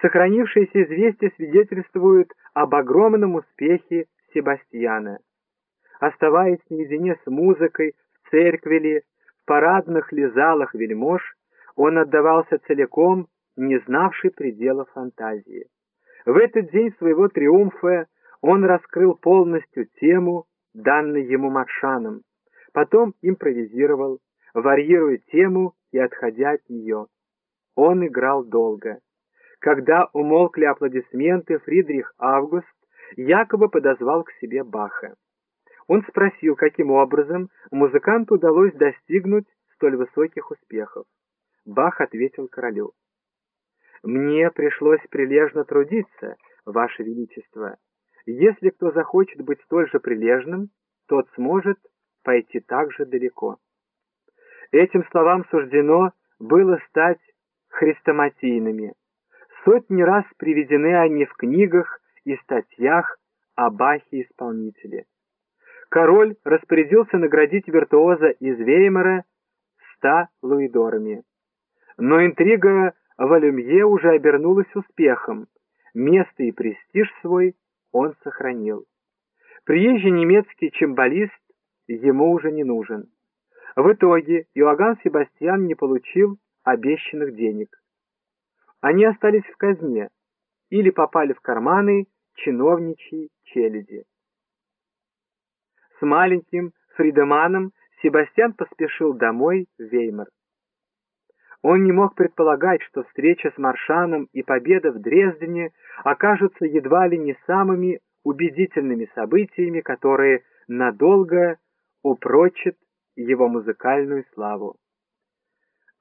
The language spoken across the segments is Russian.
Сохранившиеся известия свидетельствуют об огромном успехе Себастьяна. Оставаясь наедине с музыкой в церкви ли, в парадных ли залах вельмож, он отдавался целиком, не знавший пределов фантазии. В этот день своего триумфа он раскрыл полностью тему, данную ему Маршаном, потом импровизировал, варьируя тему и отходя от нее. Он играл долго. Когда умолкли аплодисменты, Фридрих Август якобы подозвал к себе Баха. Он спросил, каким образом музыканту удалось достигнуть столь высоких успехов. Бах ответил королю. «Мне пришлось прилежно трудиться, Ваше Величество. Если кто захочет быть столь же прилежным, тот сможет пойти так же далеко». Этим словам суждено было стать хрестоматийными. Сотни раз приведены они в книгах и статьях о Бахе-исполнителе. Король распорядился наградить виртуоза из Веймара ста луидорами. Но интрига Валюмье уже обернулась успехом. Место и престиж свой он сохранил. Приезжий немецкий чембалист ему уже не нужен. В итоге Иоганн Себастьян не получил обещанных денег. Они остались в казне или попали в карманы чиновничьей челяди. С маленьким Фридеманом Себастьян поспешил домой в Веймар. Он не мог предполагать, что встреча с Маршаном и победа в Дрездене окажутся едва ли не самыми убедительными событиями, которые надолго упрочат его музыкальную славу.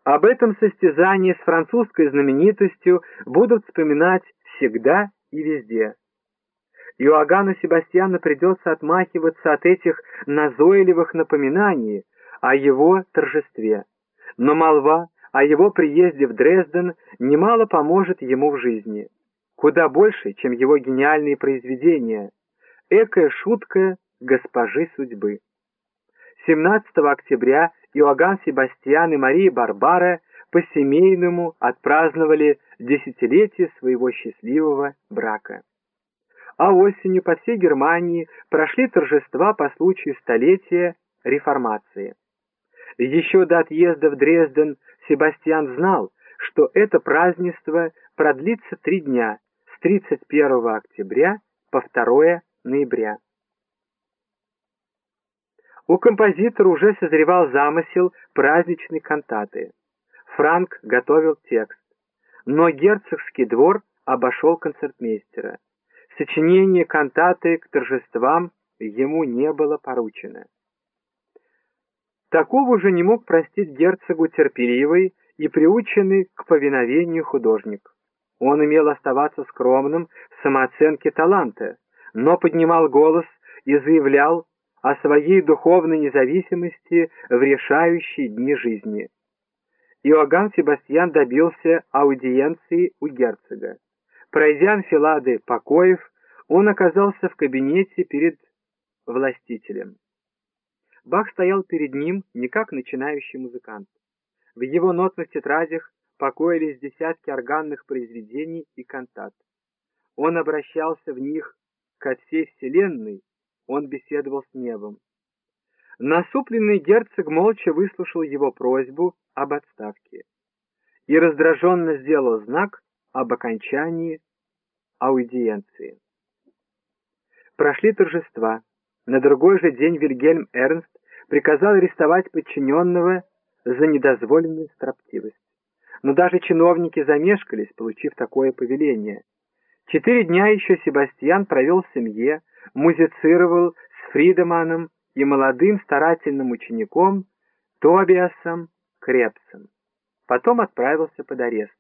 Об этом состязании с французской знаменитостью будут вспоминать всегда и везде. Иоганну Себастьяну придется отмахиваться от этих назойливых напоминаний о его торжестве. Но молва о его приезде в Дрезден немало поможет ему в жизни. Куда больше, чем его гениальные произведения. Экая шутка госпожи судьбы. 17 октября Иоганн Себастьян и Мария Барбара по-семейному отпраздновали десятилетие своего счастливого брака. А осенью по всей Германии прошли торжества по случаю столетия реформации. Еще до отъезда в Дрезден Себастьян знал, что это празднество продлится три дня с 31 октября по 2 ноября. У композитора уже созревал замысел праздничной кантаты. Франк готовил текст, но герцогский двор обошел концертмейстера. Сочинение кантаты к торжествам ему не было поручено. Такого же не мог простить герцогу терпеливый и приученный к повиновению художник. Он имел оставаться скромным в самооценке таланта, но поднимал голос и заявлял о своей духовной независимости в решающие дни жизни. Иоганн Себастьян добился аудиенции у герцога. Пройдя анфилады покоев, он оказался в кабинете перед властителем. Бах стоял перед ним не как начинающий музыкант. В его нотных тетрадях покоились десятки органных произведений и кантат. Он обращался в них ко всей вселенной он беседовал с небом. Насупленный герцог молча выслушал его просьбу об отставке и раздраженно сделал знак об окончании аудиенции. Прошли торжества. На другой же день Вильгельм Эрнст приказал арестовать подчиненного за недозволенную строптивость. Но даже чиновники замешкались, получив такое повеление. Четыре дня еще Себастьян провел в семье, музицировал с Фридеманом и молодым старательным учеником Тобиасом Крепсом. Потом отправился под арест.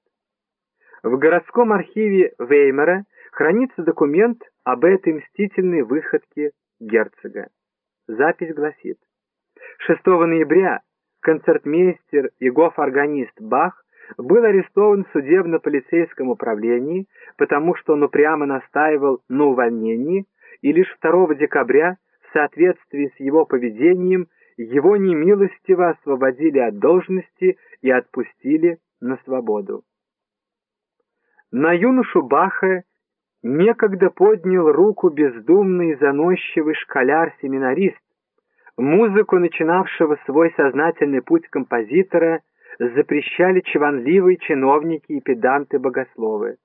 В городском архиве Веймера хранится документ об этой мстительной выходке герцога. Запись гласит. 6 ноября концертмейстер и гоф-органист Бах был арестован в судебно-полицейском управлении, потому что он упрямо настаивал на увольнении, и лишь 2 декабря, в соответствии с его поведением, его немилостиво освободили от должности и отпустили на свободу. На юношу Баха некогда поднял руку бездумный заносчивый школяр-семинарист, музыку начинавшего свой сознательный путь композитора запрещали чванливые чиновники и педанты-богословы.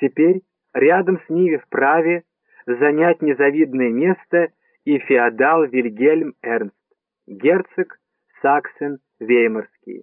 Теперь рядом с ними вправе занять незавидное место и феодал Вильгельм Эрнст, герцог Саксен-Веймарский.